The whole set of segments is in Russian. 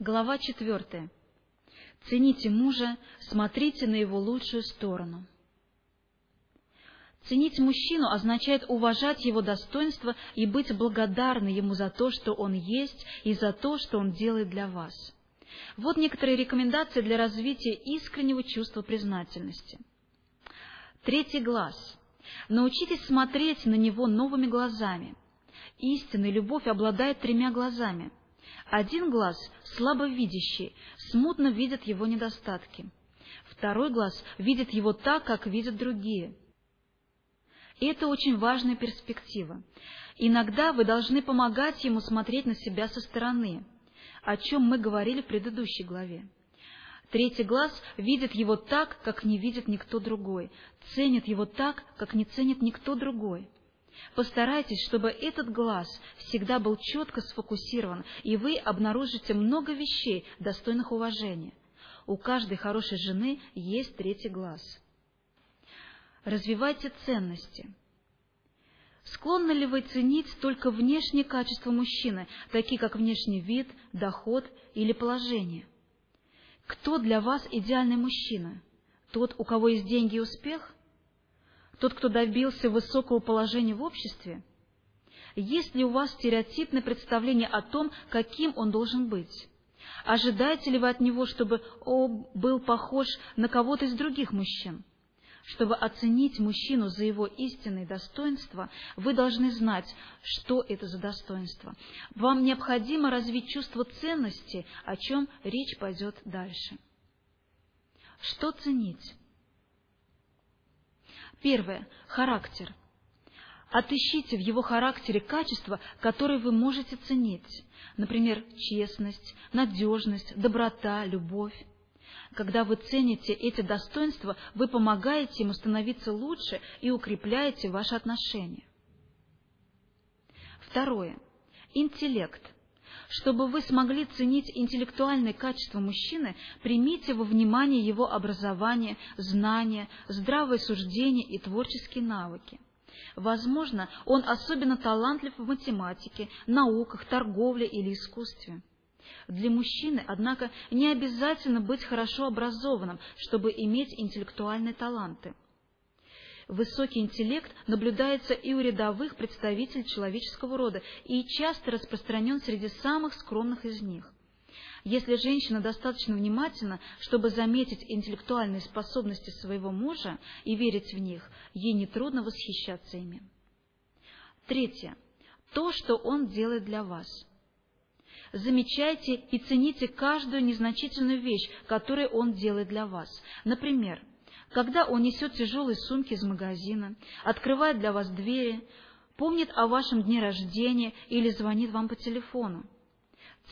Глава четвертая. Цените мужа, смотрите на его лучшую сторону. Ценить мужчину означает уважать его достоинство и быть благодарны ему за то, что он есть, и за то, что он делает для вас. Вот некоторые рекомендации для развития искреннего чувства признательности. Третий глаз. Научитесь смотреть на него новыми глазами. Истинная любовь обладает тремя глазами – один глаз, слабовидящий, смутно видит его недостатки. Второй глаз видит его так, как видят другие. И это очень важная перспектива. Иногда вы должны помогать ему смотреть на себя со стороны, о чем мы говорили в предыдущей главе. Третий глаз видит его так, как не видит никто другой, ценит его так, как не ценит никто другой. Постарайтесь, чтобы этот глаз всегда был четко сфокусирован, и вы обнаружите много вещей, достойных уважения. У каждой хорошей жены есть третий глаз. Развивайте ценности. Склонны ли вы ценить только внешние качества мужчины, такие как внешний вид, доход или положение? Кто для вас идеальный мужчина? Тот, у кого есть деньги и успех – тот, кто добился высокого положения в обществе? Есть ли у вас стереотипное представление о том, каким он должен быть? Ожидаете ли вы от него, чтобы он был похож на кого-то из других мужчин? Чтобы оценить мужчину за его истинные достоинства, вы должны знать, что это за достоинство. Вам необходимо развить чувство ценности, о чем речь пойдет дальше. Что ценить? Первое. Характер. Отыщите в его характере качества, которые вы можете ценить. Например, честность, надежность, доброта, любовь. Когда вы цените эти достоинства, вы помогаете ему становиться лучше и укрепляете ваши отношения. Второе. Интеллект. Чтобы вы смогли ценить интеллектуальные качества мужчины, примите во внимание его образование, знания, здравое суждение и творческие навыки. Возможно, он особенно талантлив в математике, науках, торговле или искусстве. Для мужчины, однако, не обязательно быть хорошо образованным, чтобы иметь интеллектуальные таланты. Высокий интеллект наблюдается и у рядовых представителей человеческого рода и часто распространен среди самых скромных из них. Если женщина достаточно внимательна, чтобы заметить интеллектуальные способности своего мужа и верить в них, ей нетрудно восхищаться ими. Третье. То, что он делает для вас. Замечайте и цените каждую незначительную вещь, которую он делает для вас. Например, когда он несет тяжелые сумки из магазина, открывает для вас двери, помнит о вашем дне рождения или звонит вам по телефону.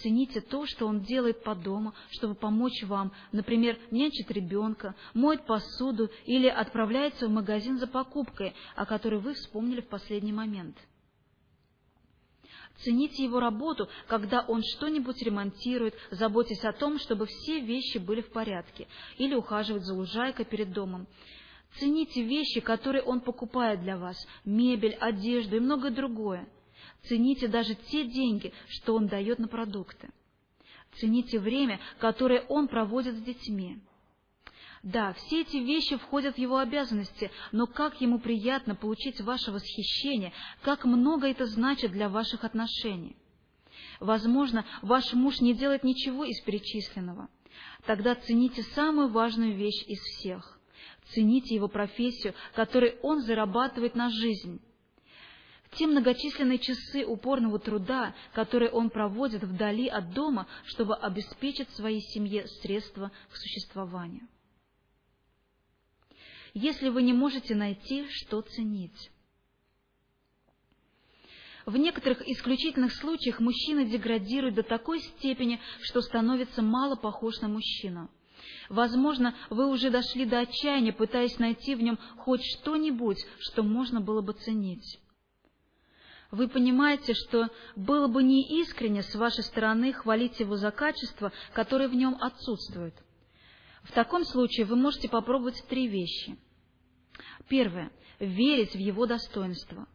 Цените то, что он делает по дому, чтобы помочь вам, например, нянчит ребенка, моет посуду или отправляется в магазин за покупкой, о которой вы вспомнили в последний момент. Цените его работу, когда он что-нибудь ремонтирует, заботясь о том, чтобы все вещи были в порядке, или ухаживать за лужайкой перед домом. Цените вещи, которые он покупает для вас, мебель, одежду и многое другое. Цените даже те деньги, что он дает на продукты. Цените время, которое он проводит с детьми. Да, все эти вещи входят в его обязанности, но как ему приятно получить ваше восхищение, как много это значит для ваших отношений. Возможно, ваш муж не делает ничего из перечисленного. Тогда цените самую важную вещь из всех. Цените его профессию, которой он зарабатывает на жизнь. Те многочисленные часы упорного труда, которые он проводит вдали от дома, чтобы обеспечить своей семье средства к существованию если вы не можете найти, что ценить. В некоторых исключительных случаях мужчина деградирует до такой степени, что становится мало похож на мужчину. Возможно, вы уже дошли до отчаяния, пытаясь найти в нем хоть что-нибудь, что можно было бы ценить. Вы понимаете, что было бы неискренне с вашей стороны хвалить его за качество, которое в нем отсутствует. В таком случае вы можете попробовать три вещи – Первое. Верить в его достоинство.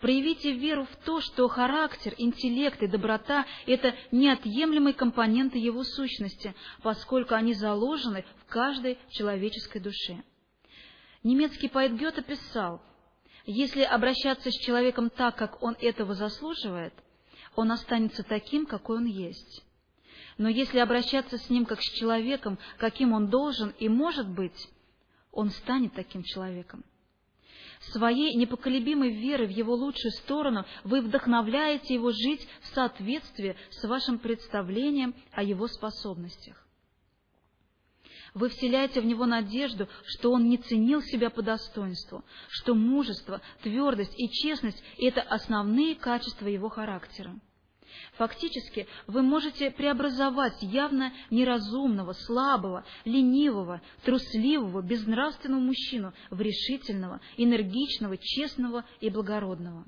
Проявите веру в то, что характер, интеллект и доброта – это неотъемлемые компоненты его сущности, поскольку они заложены в каждой человеческой душе. Немецкий поэт Гёте писал, «Если обращаться с человеком так, как он этого заслуживает, он останется таким, какой он есть. Но если обращаться с ним как с человеком, каким он должен и может быть, он станет таким человеком. Своей непоколебимой верой в его лучшую сторону вы вдохновляете его жить в соответствии с вашим представлением о его способностях. Вы вселяете в него надежду, что он не ценил себя по достоинству, что мужество, твердость и честность – это основные качества его характера. Фактически, вы можете преобразовать явно неразумного, слабого, ленивого, трусливого, безнравственного мужчину в решительного, энергичного, честного и благородного.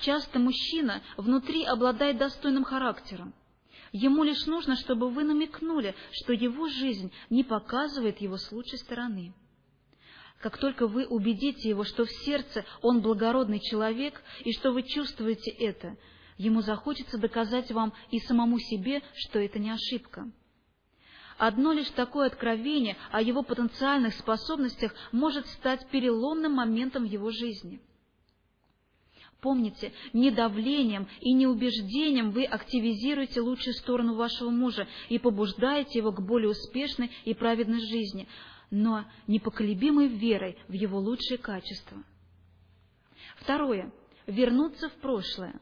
Часто мужчина внутри обладает достойным характером. Ему лишь нужно, чтобы вы намекнули, что его жизнь не показывает его с лучшей стороны. Как только вы убедите его, что в сердце он благородный человек, и что вы чувствуете это – Ему захочется доказать вам и самому себе, что это не ошибка. Одно лишь такое откровение о его потенциальных способностях может стать переломным моментом в его жизни. Помните, не давлением и не убеждением вы активизируете лучшую сторону вашего мужа и побуждаете его к более успешной и праведной жизни, но непоколебимой верой в его лучшие качества. Второе. Вернуться в прошлое.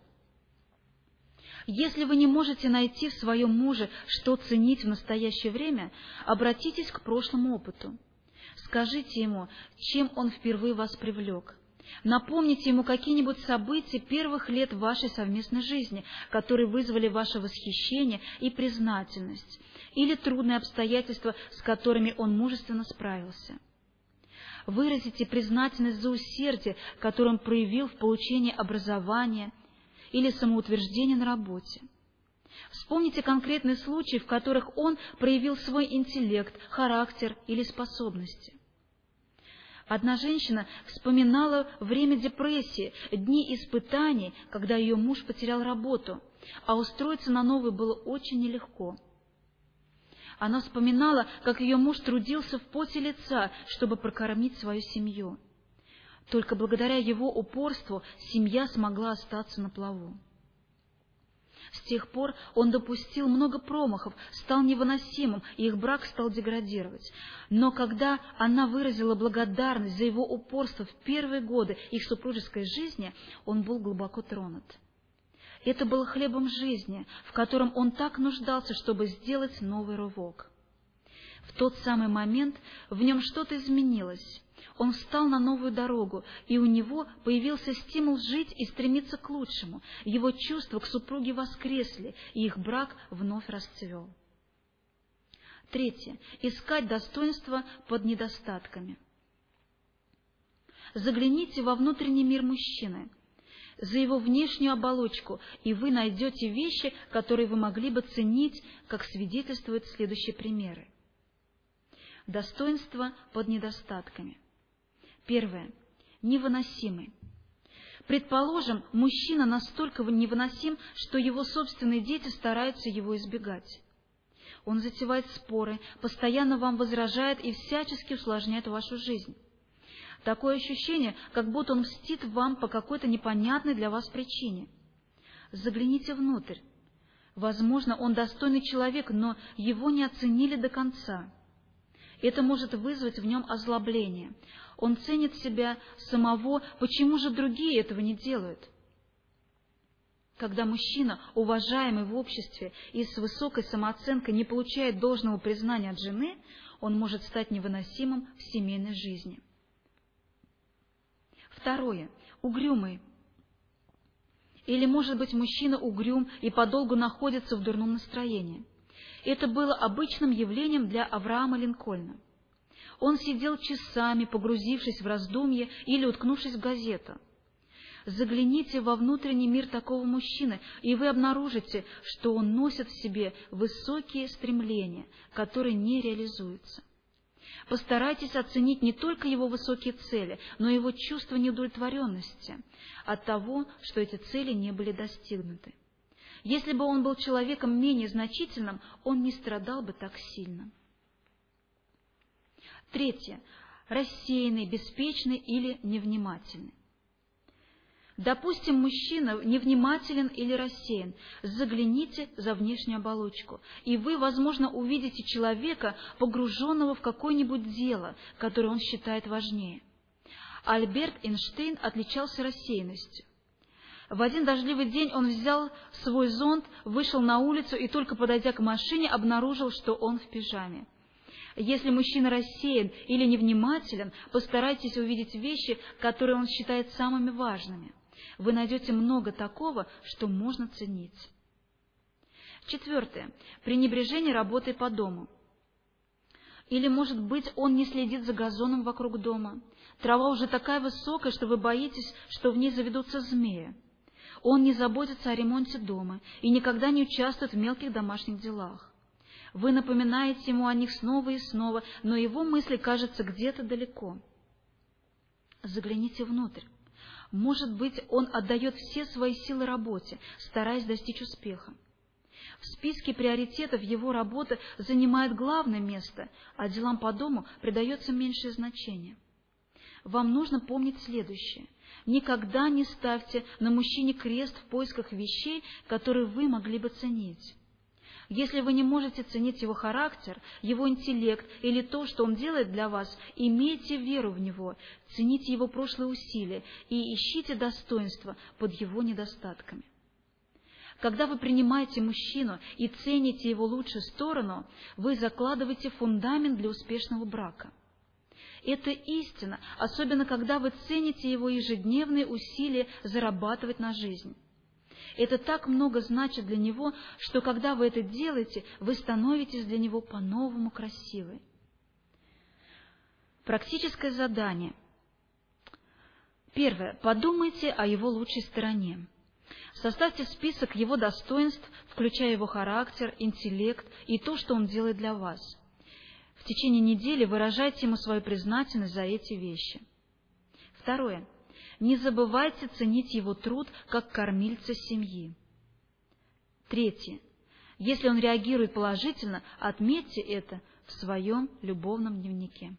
Если вы не можете найти в своем муже, что ценить в настоящее время, обратитесь к прошлому опыту. Скажите ему, чем он впервые вас привлек. Напомните ему какие-нибудь события первых лет вашей совместной жизни, которые вызвали ваше восхищение и признательность, или трудные обстоятельства, с которыми он мужественно справился. Выразите признательность за усердие, которое он проявил в получении образования – или самоутверждения на работе. Вспомните конкретные случаи, в которых он проявил свой интеллект, характер или способности. Одна женщина вспоминала время депрессии, дни испытаний, когда ее муж потерял работу, а устроиться на новый было очень нелегко. Она вспоминала, как ее муж трудился в поте лица, чтобы прокормить свою семью. Только благодаря его упорству семья смогла остаться на плаву. С тех пор он допустил много промахов, стал невыносимым, и их брак стал деградировать. Но когда она выразила благодарность за его упорство в первые годы их супружеской жизни, он был глубоко тронут. Это было хлебом жизни, в котором он так нуждался, чтобы сделать новый рывок. В тот самый момент в нем что-то изменилось. Он встал на новую дорогу, и у него появился стимул жить и стремиться к лучшему. Его чувства к супруге воскресли, и их брак вновь расцвел. Третье. Искать достоинство под недостатками. Загляните во внутренний мир мужчины, за его внешнюю оболочку, и вы найдете вещи, которые вы могли бы ценить, как свидетельствуют следующие примеры. Достоинство под недостатками. Первое. Невыносимый. Предположим, мужчина настолько невыносим, что его собственные дети стараются его избегать. Он затевает споры, постоянно вам возражает и всячески усложняет вашу жизнь. Такое ощущение, как будто он мстит вам по какой-то непонятной для вас причине. Загляните внутрь. Возможно, он достойный человек, но его не оценили до конца. Это может вызвать в нем озлобление. Он ценит себя самого, почему же другие этого не делают? Когда мужчина, уважаемый в обществе и с высокой самооценкой, не получает должного признания от жены, он может стать невыносимым в семейной жизни. Второе. Угрюмый. Или, может быть, мужчина угрюм и подолгу находится в дурном настроении. Это было обычным явлением для Авраама Линкольна. Он сидел часами, погрузившись в раздумье или уткнувшись в газету. Загляните во внутренний мир такого мужчины, и вы обнаружите, что он носит в себе высокие стремления, которые не реализуются. Постарайтесь оценить не только его высокие цели, но и его чувство неудовлетворенности от того, что эти цели не были достигнуты. Если бы он был человеком менее значительным, он не страдал бы так сильно. Третье. Рассеянный, беспечный или невнимательный. Допустим, мужчина невнимателен или рассеян. Загляните за внешнюю оболочку, и вы, возможно, увидите человека, погруженного в какое-нибудь дело, которое он считает важнее. Альберт Эйнштейн отличался рассеянностью. В один дождливый день он взял свой зонт, вышел на улицу и только подойдя к машине, обнаружил, что он в пижаме. Если мужчина рассеян или невнимателен, постарайтесь увидеть вещи, которые он считает самыми важными – вы найдете много такого, что можно ценить. Четвертое. Пренебрежение работой по дому. Или, может быть, он не следит за газоном вокруг дома. Трава уже такая высокая, что вы боитесь, что в ней заведутся змеи. Он не заботится о ремонте дома и никогда не участвует в мелких домашних делах. Вы напоминаете ему о них снова и снова, но его мысли, кажется, где-то далеко. Загляните внутрь. Может быть, он отдает все свои силы работе, стараясь достичь успеха. В списке приоритетов его работа занимает главное место, а делам по дому придается меньшее значение. Вам нужно помнить следующее. Никогда не ставьте на мужчине крест в поисках вещей, которые вы могли бы ценить. Если вы не можете ценить его характер, его интеллект или то, что он делает для вас, имейте веру в него, цените его прошлые усилия и ищите достоинства под его недостатками. Когда вы принимаете мужчину и цените его лучшую сторону, вы закладываете фундамент для успешного брака. Это истина, особенно когда вы цените его ежедневные усилия зарабатывать на жизнь. Это так много значит для него, что когда вы это делаете, вы становитесь для него по-новому красивой. Практическое задание. Первое. Подумайте о его лучшей стороне. Составьте список его достоинств, включая его характер, интеллект и то, что он делает для вас. В течение недели выражайте ему свою признательность за эти вещи. Второе. Не забывайте ценить его труд как кормильца семьи. Третье. Если он реагирует положительно, отметьте это в своем любовном дневнике.